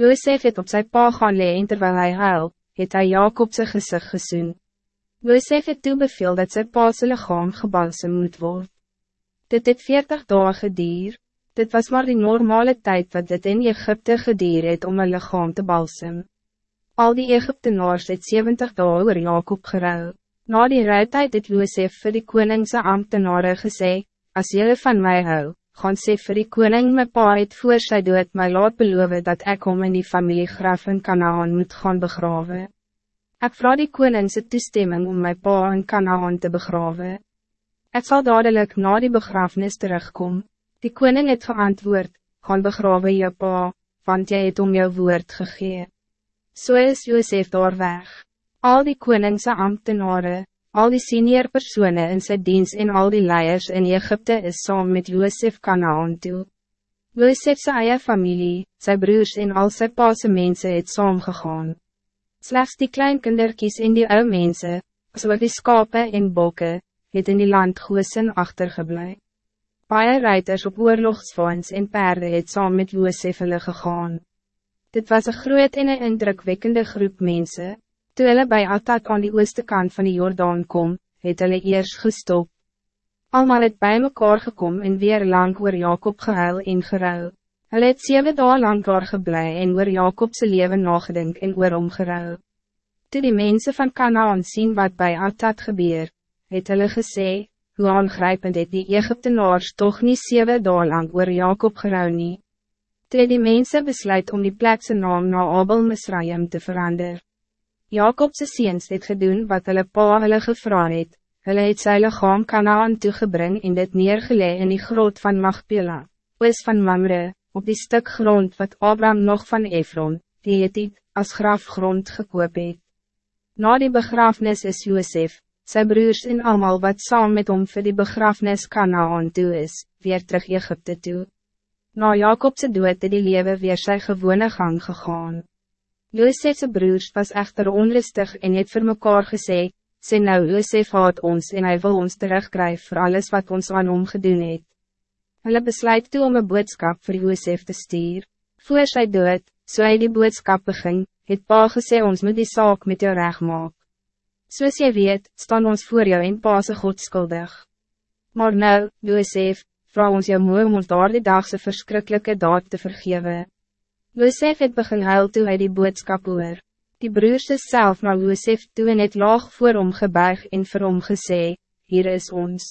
Josef het op zijn pa gaan leen terwijl hij huil, het hij Jacob zijn gezicht gezoen. Josef het toe beveel dat zijn pa zijn lichaam gebalsem moet worden. Dit het veertig dagen gedier, dit was maar die normale tijd wat dit in Egypte gedier het om een lichaam te balsem. Al die Egyptenaars het 70 dagen oor Jacob geruil. Na die ruitheid het Josef vir die koningse ambtenare gesê, as jullie van mij hou, gaan sê vir die koning my pa het voor sy dood my laat beloof dat ik om in die familiegraf in Kanaan moet gaan begraven. Ik vraag die koningse toestemming om my pa in Kanaan te begraven. Ik zal dadelijk na die begrafenis terugkom. Die koning het geantwoord, gaan begraven je pa, want jy het om jou woord gegee. So is Josef daar weg. Al die koningse ambtenaren, Al die senior personen in zijn dienst en al die leiers in Egypte is saam met Joseph Kanaan toe. Joseph sy eie familie, zijn broers en al sy paase mense het saam gegaan. Slechts die kleinkinderkies en die ou mense, so die skape en bokke, het in die land Goosen achtergeblij. Paie reiters op oorlogsvaans en perde het saam met Joseph hulle gegaan. Dit was een groot en een indrukwekkende groep mensen. Toe hulle by Atad aan die ooste kant van die Jordaan kom, het hulle eers gestop. Almal het bij mekaar gekom en weer lang oor Jacob gehuil en geruil. Hulle het 7 dagen lang daar geblei en oor Jacobse leven nagedink en oor hom geruil. Toe die mensen van Canaan zien wat bij Atad gebeur, het hulle gesê, hoe aangrijpend het die Egyptenaars toch niet 7 dagen lang oor Jacob geruil nie. Toe die mensen besluit om die plekse naam na Abel Misraim te veranderen. Jacobse seens het gedoen wat hulle pa hulle gevra het, hulle het sy lichaam Kanaan toegebring en dit neergelee in die grot van Magpela, oos van Mamre, op die stuk grond wat Abraham nog van Efron, die het het, as grafgrond gekoop het. Na die begrafenis is Josef, sy broers en allemaal wat saam met hom vir die begrafenis Kanaan toe is, weer terug Egypte toe. Na Jacobse dood het die lewe weer sy gewone gang gegaan. Josefse broers was echter onrustig en het vir mekaar gesê, sê nou Josef haat ons en hij wil ons terugkrijgen voor alles wat ons aan hom gedoen het. Hulle besluit toe om een boodskap voor Josef te stuur. Voor sy dood, so hy die boodskap begin, het pa gesê ons moet die zaak met jou recht maak. Soos jy weet, staan ons voor jou en pa se godskuldig. Maar nou, Josef, vraag ons jou moe om ons daar die dagse verschrikkelijke daad te vergeven. Josef het begin huil toe hy die boodskap hoor. Die broers is self na Josef toe en het laag voor hom gebuig en vir hom gesê, hier is ons.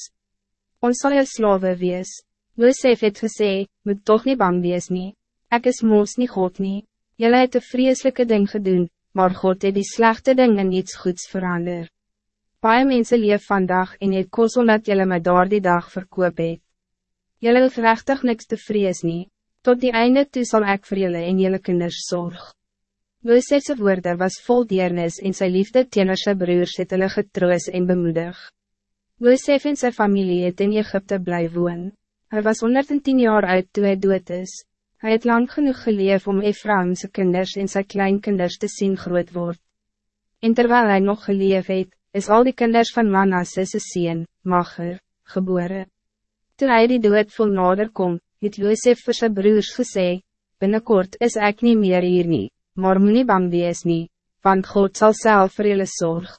Ons sal jou slawe wees. Josef het gesê, moet toch niet bang wees nie. Ek is moos nie God nie. Jylle het een vreselijke ding gedoen, maar God het die slechte ding in iets goeds verander. Paie mense leef vandag en het kos omdat jylle my daar die dag verkoop het. Jylle hoef rechtig niks te vrees nie. Tot die einde toe zal ik voor jullie en jullie kinders zorg. Josefse woorde was vol deernis en sy liefde teenoor sy broers het hulle getroos en bemoedig. Josef en zijn familie het in Egypte bly woon. Hy was 110 jaar oud toe hy dood is. Hij het lang genoeg geleef om Ephraimse kinders en sy kleinkinders te zien groot word. En terwijl hij nog geleef het, is al die kinders van Manasse se sien, Mager, geboren. Toen hij die dood vol nader komt, het Josef vir sy broers gesê, binnenkort is ik niet meer hier nie, maar moet nie bang wees nie, want God zal zelf vir julle zorg.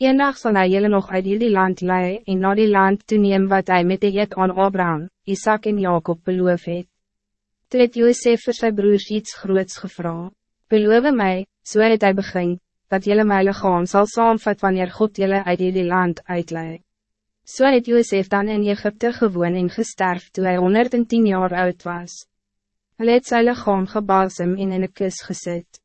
Eendag sal hy julle nog uit die land lei en na die land toeneem wat hij met die eet aan Abraham, Isaac en Jacob beloof het. Toe het Josef vir sy broers iets groots gevra, beloof mij, so het hy begin, dat julle my lichaam sal saamvat wanneer God julle uit die land uitleid. So het Josef dan in Egypte gewoon en gesterf toe hy 110 jaar oud was. Hij het sy lichaam gebalsem en in een kus gezet.